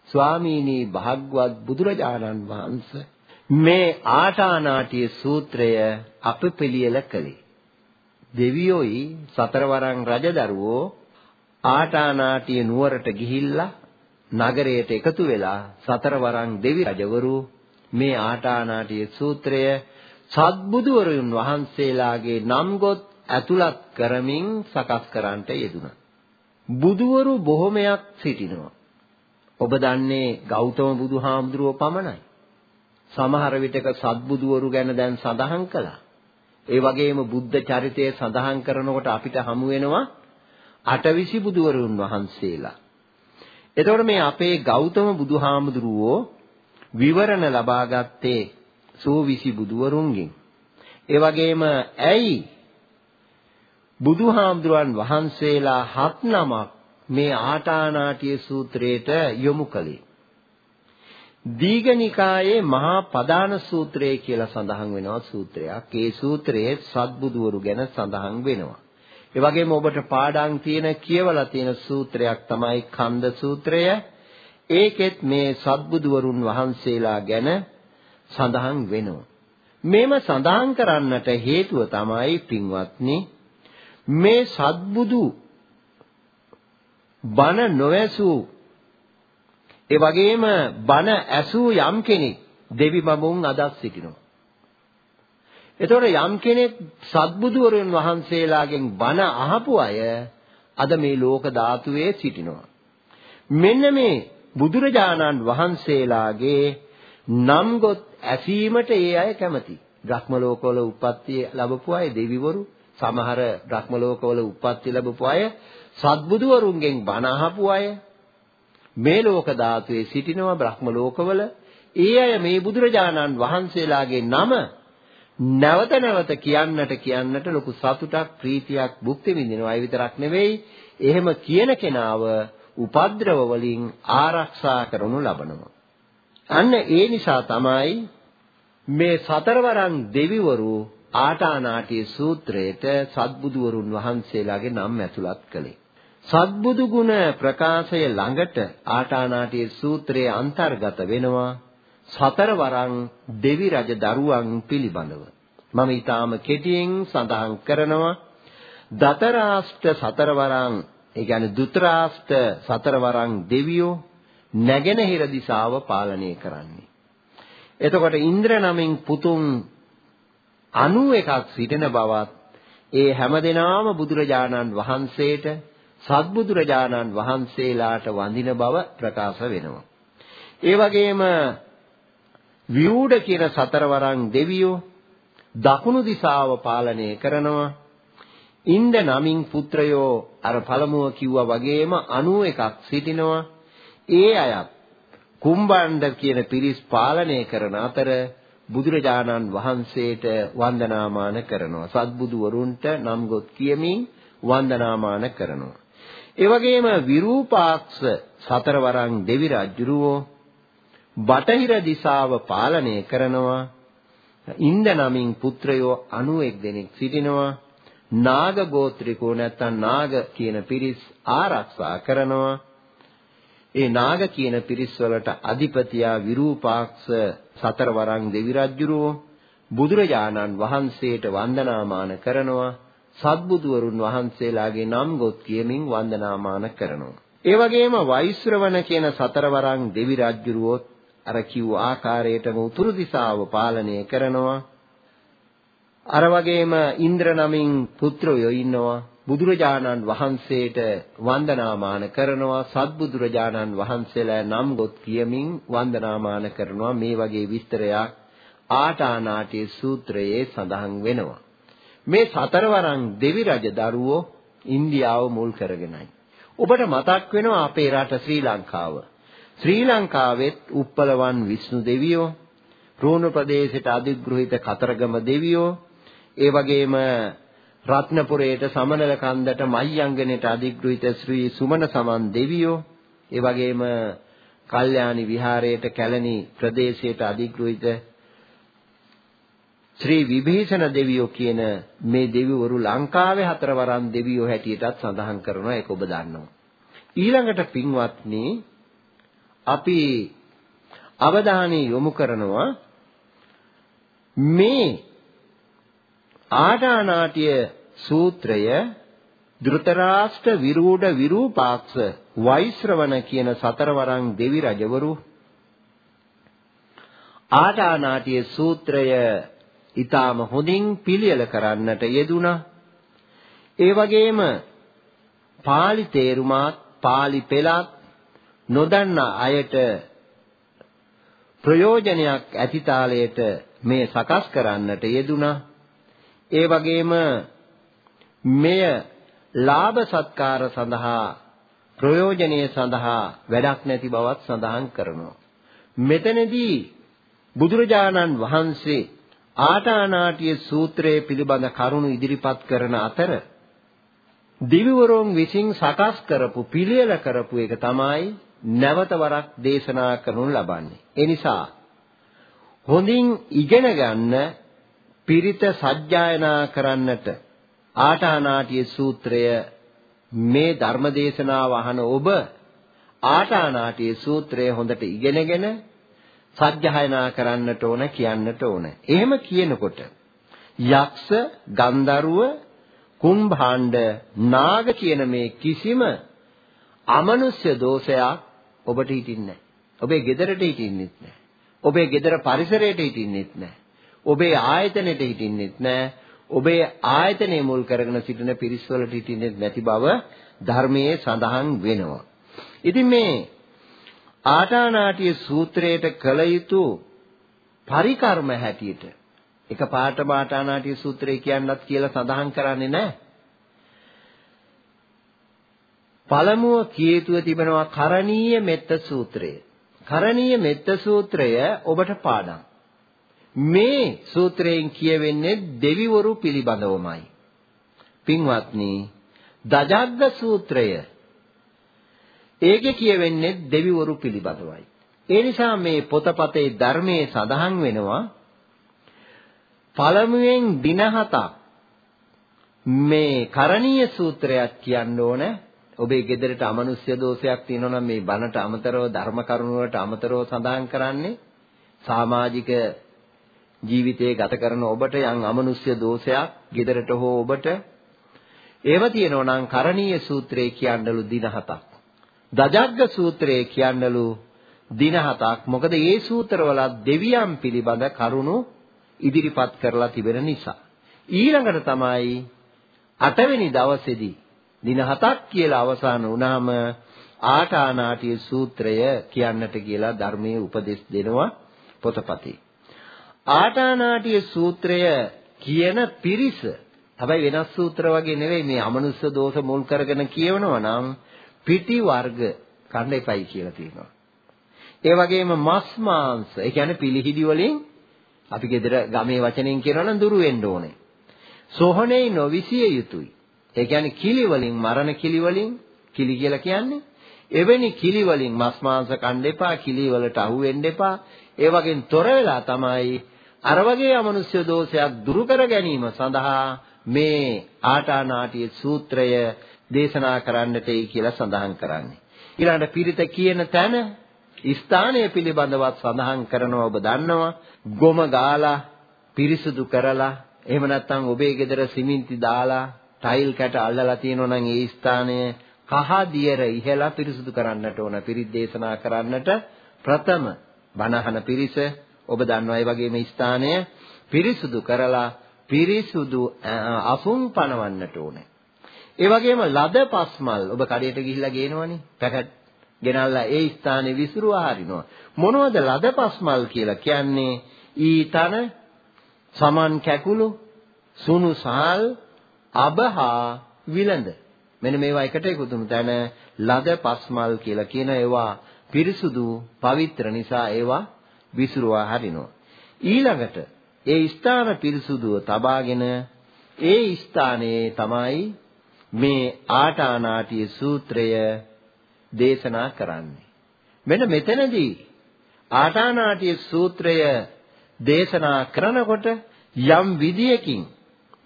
S2: ස්වාමීනි භාග්වත් බුදුරජාණන් වහන්සේ මේ ආටානාටිය සූත්‍රය අප පිළියෙල කළේ. දෙවියෝයි සතරවරන් රජදරුවෝ ආටානාටිය නුවරට ගිහිල්ලා නගරයට එකතු වෙලා සතරවරන් දෙවි රජවරු මේ ආටානාටිය සූත්‍රය සත්බුදුවරුන් වහන්සේලාගේ නම්ගොත් ඇතුළත් කරමින් සකස් කරන්නට යෙදුණා. බුදුවරු බොහොමයක් සිටිනවා. ඔබ දන්නේ ගෞතම බුදුහාමුදුරුව පමණයි. සමහර විටක සත්බුදුවරු ගැන දැන් සඳහන් කළා. ඒ වගේම බුද්ධ චරිතය සඳහන් කරනකොට අපිට හමු වෙනවා අටවිසි බුදුවරුන් වහන්සේලා. එතකොට මේ අපේ ගෞතම බුදුහාමුදුරුවෝ විවරණ ලබා ගත්තේ සෝවිසි බුදුවරුන්ගෙන්. ඒ වගේම ඇයි බුදුහාමුදුරන් වහන්සේලා හත් නමක් මේ ආටානාටිය සූත්‍රයට යොමු කළේ. දීඝනිකායේ මහා පදාන සූත්‍රය කියලා සඳහන් වෙනවා සූත්‍රයක්. ඒ සූත්‍රයේ සත්බුදුවරු ගැන සඳහන් වෙනවා. ඒ වගේම ඔබට පාඩම් තියෙන කියවලා තියෙන සූත්‍රයක් තමයි කන්ද සූත්‍රය. ඒකෙත් මේ සත්බුදුවරුන් වහන්සේලා ගැන සඳහන් වෙනවා. මේම සඳහන් කරන්නට හේතුව තමයි පින්වත්නි මේ සත්බුදු බණ නොඇසූ ඒ වගේම බණ ඇසූ යම් කෙනෙක් දෙවි බඹුන් අදස් සිටිනවා. එතකොට යම් කෙනෙක් සත්බුදුවරුන් වහන්සේලාගෙන් බණ අහපු අය අද මේ ලෝක ධාතුවේ සිටිනවා. මෙන්න මේ බුදුරජාණන් වහන්සේලාගේ නම් ගොත් ඇසීමට ඒ අය කැමති. බ්‍රහ්ම ලෝකවල උප්පත්ති ලැබපු අය දෙවිවරු සමහර බ්‍රහ්ම ලෝකවල උප්පත්ති ලැබපු අය සත්බුදුවරුන්ගෙන් බණ අහපු අය මේ ලෝක ධාතුවේ සිටිනවා බ්‍රහ්ම ලෝකවල ඒ අය මේ බුදුරජාණන් වහන්සේලාගේ නම නැවත නැවත කියන්නට කියන්නට ලොකු සතුටක් ප්‍රීතියක් භුක්ති විඳිනවා. ඒ විතරක් නෙවෙයි එහෙම කියන කෙනාව උපද්‍රව වලින් ආරක්ෂා කරනු ලබනවා. අන්න ඒ නිසා තමයි මේ සතරවරන් දෙවිවරු ආටානාටිය සූත්‍රයට සත්බුදුවරුන් වහන්සේලාගේ නම් ඇතුළත් කළේ. සත්බුදු ගුණ ප්‍රකාශය ළඟට ආටානාටිය සූත්‍රයේ අන්තර්ගත වෙනවා සතරවරන් දෙවි රජ දරුවන් පිළිබඳව. මම ඊටාම කෙටියෙන් සඳහන් කරනවා දතරාෂ්ට සතරවරන් ඒ කියන්නේ දුතරාෂ්ට සතරවරන් දෙවියෝ නැගෙනහිර දිශාව පාලනය කරන්නේ. එතකොට ඉන්ද්‍ර නමින් පුතුන් 91ක් සිටින බවත් ඒ හැමදෙනාම බුදුරජාණන් වහන්සේට සත්බුදුරජාණන් වහන්සේලාට වඳින බව ප්‍රකාශ වෙනවා. ඒ වගේම විූඩ කියන සතරවරන් දෙවියෝ දකුණු දිශාව පාලනය කරනවා. ඉන්ද නමින් පුත්‍රයෝ අර පළමුව කිව්වා වගේම 91ක් සිටිනවා. ඒ අයත් කුම්බණ්ඩ කියන පිරිස් පාලනය කරන අතර බුදුරජාණන් වහන්සේට වන්දනාමාන කරනවා. සත්බුදු වරුන්ට නම් ගොත් කියමින් වන්දනාමාන කරනවා. ඒ වගේම විරූපාක්ෂ සතරවරන් දෙවි රජුරෝ බටහිර දිශාව පාලනය කරනවා. ඉන්ද නමින් පුත්‍රයෝ 91 දෙනෙක් සිටිනවා. නාග ගෝත්‍රිකෝ නැත්නම් නාග කියන පිරිස් ආරක්ෂා කරනවා. ඒ නාග කියන පිරිස් වලට අධිපතියා විරූපාක්ෂ සතරවරන් දෙවි රජුරෝ බුදුරජාණන් වහන්සේට වන්දනාමාන කරනවා. සත්බුදුවරුන් වහන්සේලාගේ නම් ගොත් කියමින් වන්දනාමාන කරනවා. ඒ වගේම වෛශ්‍රවණ කියන සතරවරන් දෙවි රජුරුවොත් අර කිව් ආකාරයටම උතුරු දිශාව පාලනය කරනවා. අර වගේම ඉන්ද්‍ර නමින් පුත්‍රයෝ ඉන්නවා. බුදුරජාණන් වහන්සේට වන්දනාමාන කරනවා. සත්බුදුරජාණන් වහන්සේලා නම් ගොත් කියමින් වන්දනාමාන කරනවා. මේ වගේ විස්තරයක් ආටානාටිය සූත්‍රයේ සඳහන් වෙනවා. මේ සතරවරන් දෙවි රජ දරුවෝ ඉන්දියාව මුල් කරගෙනයි. ඔබට මතක් වෙනවා අපේ රට ශ්‍රී ලංකාව. ශ්‍රී ලංකාවෙත් උප්පලවන් විෂ්ණු දෙවියෝ රෝණ ප්‍රදේශයට අධිග්‍රහිත කතරගම දෙවියෝ ඒ වගේම රත්නපුරයට සමනල කන්දට මහියංගනයට අධිග්‍රහිත ශ්‍රී සුමන සමන් දෙවියෝ ඒ වගේම කල්යාණි විහාරයට කැලණි ප්‍රදේශයට අධිග්‍රහිත ශ්‍රී විභීෂණ දෙවියෝ කියන මේ දෙවිවරු ලංකාවේ හතරවරන් දෙවියෝ හැටියටත් සඳහන් කරනවා ඒක ඔබ දන්නවා. ඊළඟට පින්වත්නි අපි අවධානය යොමු කරනවා මේ ආටානාටිය සූත්‍රය ධෘතරාෂ්ට්‍ර විරූඪ විරූපාක්ෂ වෛශ්‍රවණ කියන සතරවරන් දෙවි රජවරු ආටානාටිය සූත්‍රය ඊටාම හොඳින් පිළියෙල කරන්නට යෙදුණා. ඒ වගේම pāli තේරුමාත් pāli පෙළත් නොදන්න අයට ප්‍රයෝජනයක් ඇති තාලයට මේ සකස් කරන්නට යෙදුණා. ඒ වගේම මෙය ලාභ සත්කාර සඳහා ප්‍රයෝජනීය සඳහා වැඩක් නැති බවත් සඳහන් කරනවා. මෙතනදී බුදුරජාණන් වහන්සේ ආටානාටිය සූත්‍රයේ පිළිබඳ කරුණු ඉදිරිපත් කරන අතර දිවිවරුන් විසින් සකස් කරපු පිළියෙල කරපු එක තමයි නැවත වරක් දේශනා කරනු ලබන්නේ. ඒ නිසා හොඳින් ඉගෙන ගන්න පිරිත සජ්ජායනා කරන්නට ආටානාටිය සූත්‍රය මේ ධර්ම දේශනාව අහන ඔබ ආටානාටිය සූත්‍රය හොඳට ඉගෙනගෙන සජ්ජායනා කරන්නට ඕන කියන්නට ඕන. එහෙම කියනකොට යක්ෂ, ගන්ධර්ව, කුම්භාණ්ඩ, නාග කියන මේ කිසිම අමනුෂ්‍ය දෝෂයක් ඔබට හිටින්නේ නැහැ. ඔබේ ගෙදරට හිටින්නෙත් නැහැ. ඔබේ ගෙදර පරිසරයට හිටින්නෙත් නැහැ. ඔබේ ආයතනෙට හිටින්නෙත් නැහැ. ඔබේ ආයතනය මුල් කරගෙන සිටින පිරිස්වලට හිටින්නෙත් නැති බව ධර්මයේ සඳහන් වෙනවා. ඉතින් මේ ආටානාටිය සූත්‍රයට කළ යුතු පරිකර්ම හැටියට එක පාට ආටානාටිය සූත්‍රය කියන්නත් කියලා සඳහන් කරන්නේ නැහැ. පළමුව කියතුව තිබෙනවා කරණීය මෙත්ත සූත්‍රය. කරණීය මෙත්ත සූත්‍රය ඔබට පාඩම්. මේ සූත්‍රයෙන් කියවෙන්නේ දෙවිවරු පිළිබඳවමයි. පින්වත්නි, දජග්ග සූත්‍රය ඒකේ කියවෙන්නේ දෙවිවරු පිළිබඳවයි. ඒ නිසා මේ පොතපතේ ධර්මයේ සඳහන් වෙනවා පළමුවෙන් දින හතක් මේ කරණීය සූත්‍රයක් කියන්න ඕන ඔබේ ගෙදරට අමනුෂ්‍ය දෝෂයක් තියෙනවා නම් මේ බණට අමතරව ධර්ම කරුණු වලට අමතරව සඳහන් කරන්නේ සමාජික ජීවිතයේ ගත කරන ඔබට යම් අමනුෂ්‍ය දෝෂයක් ගෙදරට හෝ ඔබට ඒව තියෙනවා නම් කරණීය සූත්‍රය කියන්නලු දින හතක්. දජග්ග සූත්‍රය කියන්නලු දින හතක්. මොකද මේ සූත්‍රවල දෙවියන් පිළිබඳ කරුණු ඉදිරිපත් කරලා තිබෙන නිසා. ඊළඟට තමයි අටවෙනි දවසේදී දින හතක් කියලා අවසන් වුණාම ආටානාටිය සූත්‍රය කියන්නට කියලා ධර්මයේ උපදෙස් දෙනවා පොතපතේ. ආටානාටිය සූත්‍රය කියන පිරිස හැබැයි වෙනස් සූත්‍ර වගේ නෙවෙයි මේ අමනුෂ්‍ය දෝෂ මුල් කරගෙන කියවනවා නම් පිටි වර්ග කන්න එපයි කියලා තියෙනවා. ඒ වගේම මස් මාංශ, ඒ කියන්නේ පිළිහිඩි වලින් අපි ගෙදර ගමේ වචනෙන් කියනවා නම් දුරු වෙන්න ඕනේ. සෝහනේ නොවිසිය යුතුයි. ඒ කියන්නේ කිලි වලින් මරණ කිලි වලින් කිලි කියලා කියන්නේ එවැනි කිලි වලින් මස් මාංශ කන්න එපා, කිලි වලට අහු වෙන්න එපා. ඒ වගේන් තොර වෙලා තමයි අර වගේ අමනුෂ්‍ය දෝෂයක් දුරු කර ගැනීම සඳහා මේ ආටානාටිය සූත්‍රය දේශනා කරන්නටයි කියලා සඳහන් කරන්නේ. ඊළඟට පිරිත කියන තැන ස්ථානය පිළිබඳවත් සඳහන් කරනවා ඔබ දන්නවා. ගොම ගාලා පිරිසුදු කරලා එහෙම නැත්නම් ඔබේ ගෙදර සිමෙන්ති දාලා ටයිල් කැට අල්ලලා තියෙනවා නම් ඒ ස්ථානය කහ දියර ඉහලා පිරිසුදු කරන්නට ඕන. පිරිත් දේශනා කරන්නට ප්‍රථම බණහන පිරිස ඔබ දන්නවා ඒ වගේම ස්ථානය පිරිසුදු කරලා පිරිසුදු අසුන් පනවන්නට ඕනේ. ඒ වගේම ලද පස්මල් ඔබ කඩේට ගිහිල්ලා ගේනවනේ. පැකට් ගෙනල්ලා ඒ ස්ථානේ විසිරුවා හරිනවා. මොනවද ලද පස්මල් කියලා කියන්නේ? ඊතන සමන් කැකුළු සුණු සාල් අබහා විලඳ. මෙන්න මේවා එකට එකතුණු තැන ලද පස්මල් කියලා කියන ඒවා පිරිසුදු පවිත්‍ර නිසා ඒවා විසිරුවා හරිනවා ඊළඟට ඒ ස්ථාන පිරිසුදුව තබාගෙන ඒ ස්ථානයේ තමයි මේ ආටානාටිය සූත්‍රය දේශනා කරන්නේ. මෙන්න මෙතනදී ආටානාටිය සූත්‍රය දේශනා කරනකොට යම් විදියකින්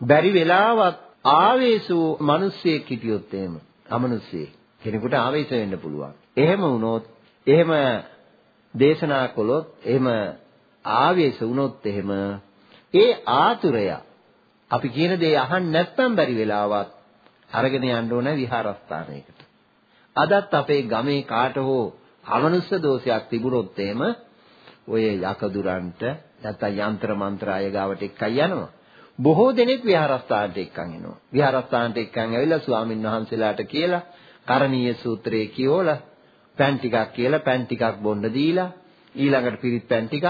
S2: බැරි වෙලාවත් ආවේශෝ මිනිස්සෙක් හිටියොත් එහෙම අමනුස්සයෙක් කෙනෙකුට ආවේශ වෙන්න පුළුවන්. එහෙම වුණොත් එහෙම දේශනා කළොත් එහෙම ආවේශ වුණොත් එහෙම ඒ ආතුරය අපි කියන දේ අහන්න නැත්නම් බැරි වෙලාවත් අරගෙන යන්න ඕන විහාරස්ථානයකට. අදත් අපේ ගමේ කාට හෝ අමනුෂ්‍ය දෝෂයක් තිබුණොත් එහෙම ඔය යකදුරන්ට නැත්නම් යంత్ర මන්ත්‍ර අය ගාවට එක්කයි යනවා. බොහෝ දෙනෙක් විහාරස්ථානට එක්කන් එනවා. විහාරස්ථානට එක්කන් ඇවිල්ලා ස්වාමින් වහන්සේලාට කියලා කරණීය සූත්‍රය කියවලා පෑන් ටිකක් කියලා පෑන් ටිකක් බොන්න දීලා ඊළඟට පිරිත් පෑන් ටිකක්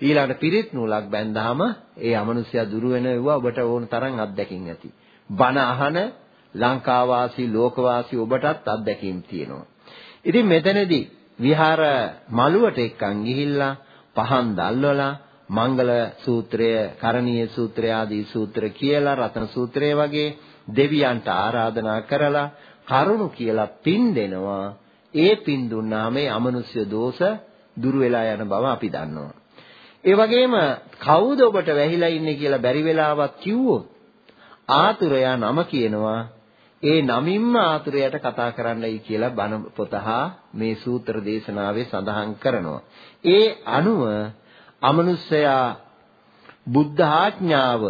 S2: ඊළඟට පිරිත් නූලක් බැන්දාම ඒ අමනුෂ්‍යයා දුර වෙනවා ඔබට ඕන තරම් අත්දැකීම් ඇති. බණ අහන ලංකාවාසී ලෝකවාසී ඔබටත් අත්දැකීම් තියෙනවා. ඉතින් මෙතනදී විහාර මළුවට එක්කන් ගිහිල්ලා පහන් දැල්වලා මංගල සූත්‍රය, කරණීය සූත්‍රය ආදී සූත්‍ර කියලා රතන සූත්‍රය වගේ දෙවියන්ට ආරාධනා කරලා කරුණු කියලා පින් දෙනවා. ඒ පින් දුන්නාම මේ අමනුෂ්‍ය දෝෂ දුරු වෙලා යන බව අපි දන්නවා. ඒ වගේම කවුද ඔබට වැහිලා ඉන්නේ කියලා බැරි වෙලාවක් කිව්වොත් ආතුරයා නම කියනවා ඒ නමින්ම ආතුරයට කතා කරන්නයි කියලා බණ පොතහා මේ සූත්‍ර දේශනාවේ සඳහන් කරනවා. ඒ අනුව අමනුෂ්‍යයා බුද්ධ ආඥාව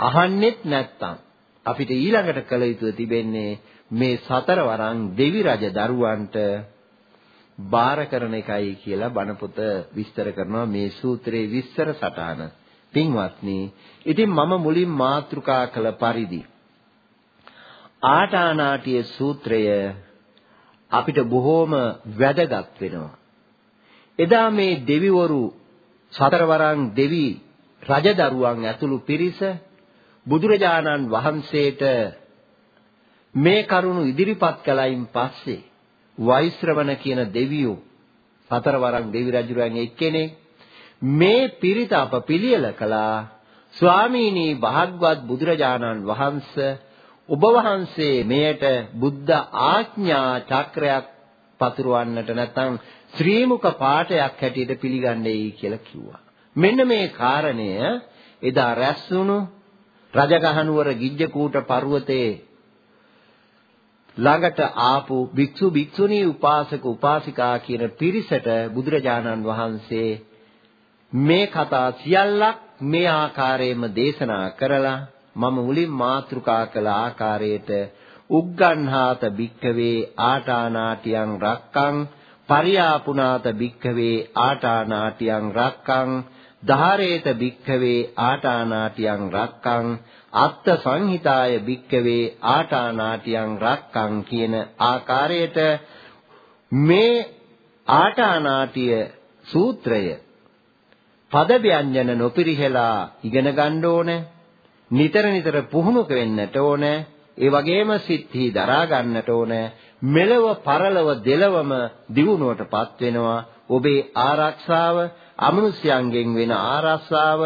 S2: අහන්නෙත් නැත්තම් අපිට ඊළඟට කළ යුතු තිබෙන්නේ මේ සතර වරන් දෙවි රජ දරුවන්ට බාර කරන එකයි කියලා බණ පොත විස්තර කරනවා මේ සූත්‍රයේ විස්තර සටහන. පින්වත්නි, ඉතින් මම මුලින් මාතෘකා කළ පරිදි ආටානාටිය සූත්‍රය අපිට බොහෝම වැදගත් වෙනවා. එදා මේ දෙවිවරු සතරවරන් දෙවි රජදරුවන් ඇතුළු පිරිස බුදුරජාණන් වහන්සේට මේ කරුණු ඉදිරිපත් කළයින් පස්සේ වෛශ්‍රවණ කියන දෙවියෝ සතරවරන් දෙවි රජුරන් එක්කෙනෙක් මේ පිරිත අප පිළියෙල කළා ස්වාමීනි භාග්වත් බුදුරජාණන් වහන්සේ ඔබ වහන්සේ මෙයට බුද්ධ ආඥා චක්‍රයක් පතුරවන්නට නැත්නම් ශ්‍රී මුක පාඨයක් හැටියට පිළිගන්නේයි කියලා කිව්වා. මෙන්න මේ කාරණය එදා රැස් වුණු රජගහනුවර ගිජ්ජකූට පර්වතයේ ළඟට ආපු භික්ෂු භික්ෂුණී උපාසක උපාසිකා කියන පිරිසට බුදුරජාණන් වහන්සේ මේ කතා සියල්ලක් මේ ආකාරයෙන්ම දේශනා කරලා මම මුලින් මාතෘකා කළ ආකාරයට උග්ගන්හාත භික්කවේ ආටානාටියං රක්කං පරියාපුනාත භික්කවේ ආටානාටියං රක්කං ධාරේත භික්කවේ ආටානාටියං රක්කං අත්ත සංහිතාය භික්කවේ ආටානාටියං රක්කං කියන ආකාරයට මේ ආටානාටිය සූත්‍රය පද ව්‍යංජන නොපිරිහෙලා ඉගෙන ගන්න ඕනේ නිතර නිතර පුහුණු වෙන්නට ඕනේ ඒ වගේම සිත්හි දරා ගන්නට ඕනේ මෙලව පරලව දෙලවම දියුණුවටපත් වෙනවා. ඔබේ ආරක්ෂාව අමනුෂ්‍යයන්ගෙන් වෙන ආරක්ෂාව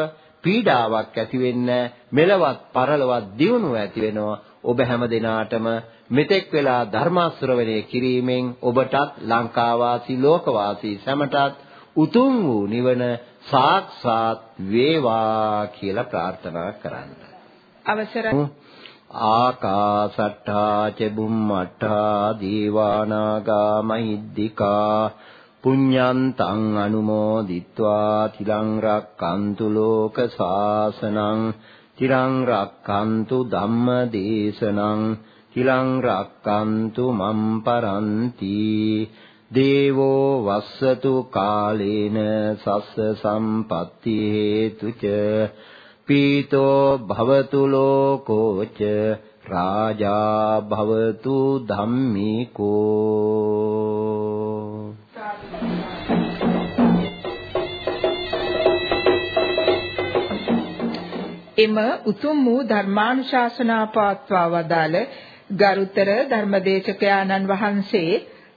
S2: පීඩාවක් ඇති වෙන්නේ මෙලවත් පරලවත් දියුණුව ඇති වෙනවා ඔබ හැම දිනාටම මෙතෙක් වෙලා ධර්ම ශ්‍රවණය කිරීමෙන් ඔබටත් ලංකාවාසී ලෝකවාසී සැමටත් උතුම් වූ නිවන සාක්ෂාත් වේවා කියලා ප්‍රාර්ථනා කරන්න.
S1: අවසරයි
S2: ආකාසට්ඨා ච බුම්මට්ඨා දීවානාගා මහිද්దికා පුඤ්ඤන්තං අනුමෝදිත්වා තිලං රක්칸තු ලෝක සාසනං තිලං රක්칸තු ධම්ම දේශනං තිලං රක්칸තු මම් පරන්ති. දේවෝ වස්සතු කාලේන සස්ස සම්පත්ති හේතුච පීතෝ භවතු ලෝකෝච රාජා භවතු ධම්මිකෝ.
S1: එම උතුම් වූ ධර්මානුශාසනා පවත්වා වදාළ ගරුතර ධර්මදේශකයාණන් වහන්සේ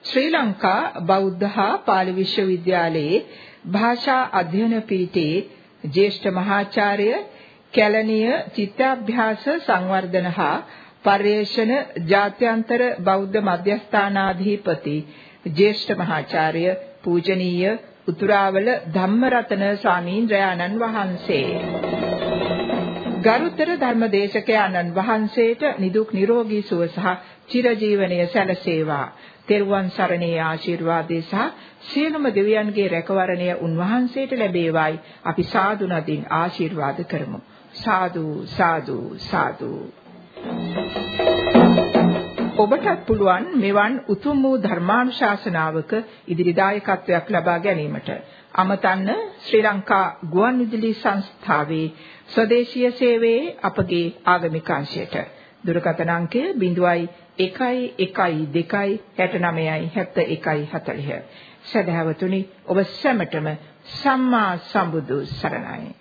S1: ශ්‍රී ලංකා බෞද්ධ හා පාලි විශ්වවිද්‍යාලයේ භාෂා අධ්‍යයන පීඨයේ ජ්‍යෙෂ්ඨ මහාචාර්ය කැලණිය චිත්තාභ්‍යාස සංවර්ධන හා පර්යේෂණ ජාත්‍යන්තර බෞද්ධ මධ්‍යස්ථානාධිපති ජ්‍යෙෂ්ඨ මහාචාර්ය පූජනීය උතුරාවල ධම්මරතන ස්වාමීන් වහන්සේ ගරුතර ධර්මදේශක ආනන් වහන්සේට නිදුක් නිරෝගී සුව සහ චිරජීවනයේ සැලසේවා. තෙරුවන් සරණේ ආශිර්වාදේ සහ සියලුම දෙවියන්ගේ රැකවරණය උන්වහන්සේට ලැබේවායි අපි සාදු නදින් ආශිර්වාද කරමු. සාදු සාදු සාදු. ඔබටත් පුළුවන් මෙවන් උතුම් වූ ධර්මානුශාසනාවක ඉදිරි දායකත්වයක් ලබා ගැනීමට. අමතන්න ශ්‍රී ලංකා ගුවන්විදුලි සංස්ථාවේ ස්වදේශීය සේවයේ අපගේ ආගමික අංශයට දුරකථන අංකය 0112 69යි 7140 සදහවතුනි ඔබ සැමටම සම්මා සම්බුදු සරණයි.